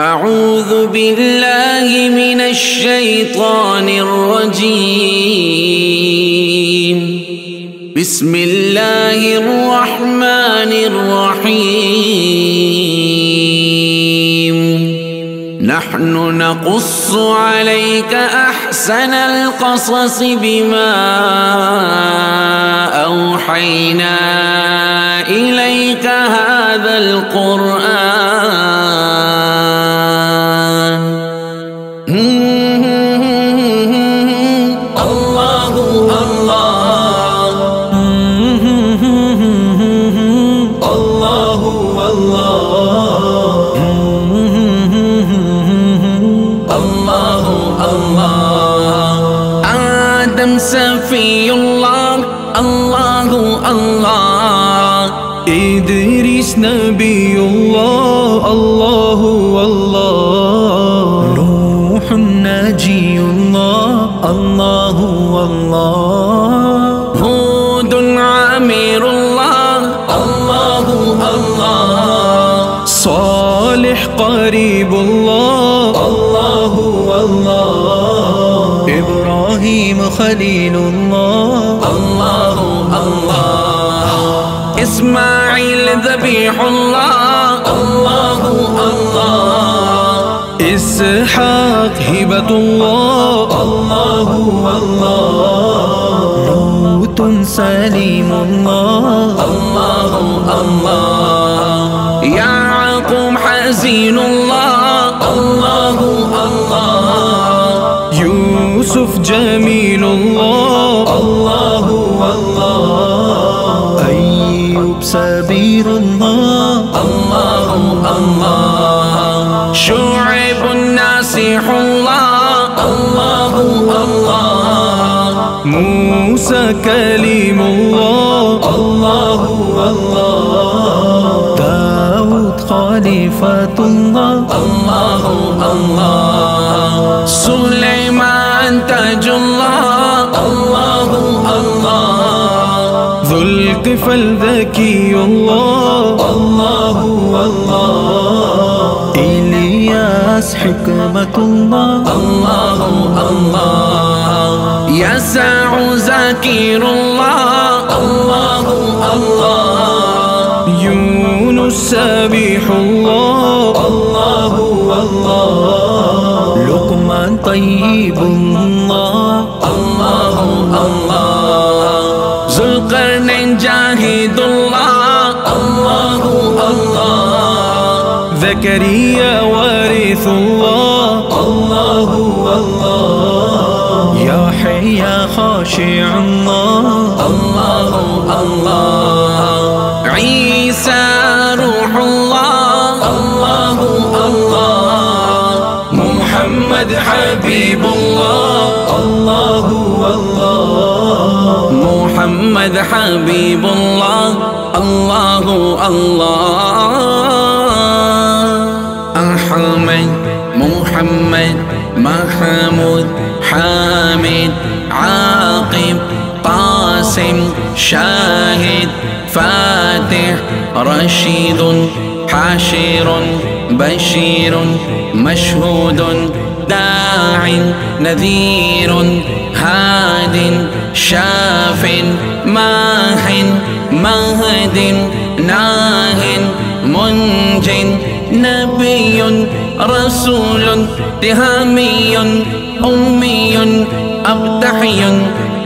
أعوذ بالله من الشيطان الرجيم. بسم الله الرحمن الرحيم. نحن نقص عليك أحسن القصص بما أوحينا إليك هذا القرآن. الله الله آدم سفي الله الله الله إدريس نبي الله الله والله نوح نجي الله الله والله هود عمير الله الله الله صالح قريب الله الله والله إبراهيم خليل الله الله الله إسماعيل ذبيح الله الله الله إسحاق هبة الله الله والله لوط سليم الله الله الله يعقوب حزين الله الله يوسف جميل الله. الله والله أيوب سبيل الله. الله الله. شعيب ناسح الله. الله الله. موسى كليم الله. الله والله داود خليفة الله. الله الله. سليمان تاج الله الله الله ذو القفل ذكي الله الله والله إلياس حكمة الله الله الله يسع ذكير الله الله الله يونس لقمان طيب الله الله الله ذو القرنين جاهد الله الله الله زكريا وارث الله الله والله خاشع الله الله الله محمد حبيب الله الله الله أحمد محمد، محمود، حامد، عاقب، قاسم شاهد فاتح رشيد حاشر بشير مشهود داع نذير هاد شاف ماح مهد ناه منج نبي رسول تهامي أمي أبتحي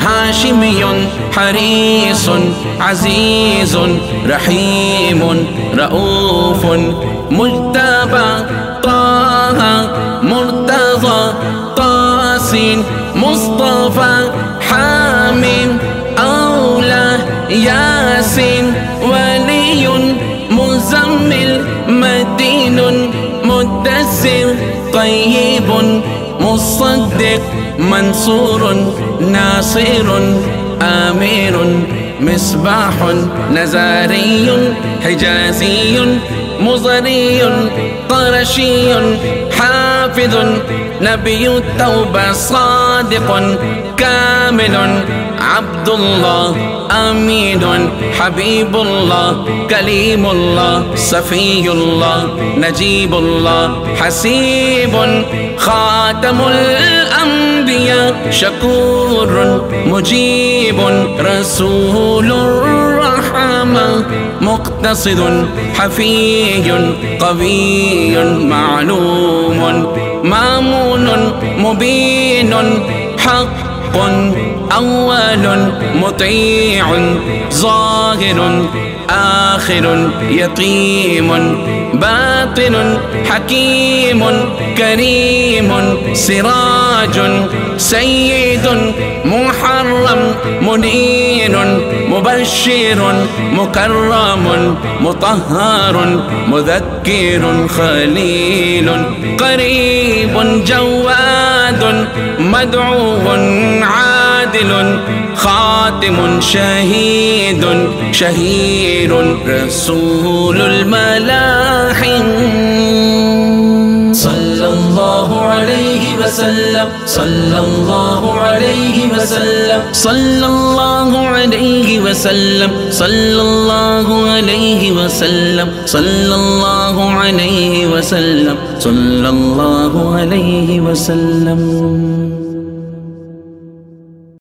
هاشمي حريص عزيز رحيم رؤوف مجتبى طه مرتضى أولى ياسين ولي مزمل مدين مدثر طيب مصدق منصور ناصر آمير مصباح نزاري حجازي مضري قرشي حافظ نبي التوبة صادق كامل عبد الله أمين حبيب الله كليم الله صفي الله نجيب الله حسيب خاتم الأنبياء شكور مجيب رسول الرحمة مقتصد حفي قوي معلوم مامون مبين حق أول مطيع ظاهر آخر يقيم باطن حكيم كريم سراج سيد محرم منير مبشر مكرم مطهر مذكر خليل قريب جواد، مدعو عادل خاتم شهيد شهير رسول الملاحم صلى الله عليه وسلم. صلى الله عليه وسلم. صلى الله عليه وسلم. صلى الله عليه وسلم. صلى الله عليه وسلم. صلى الله عليه وسلم.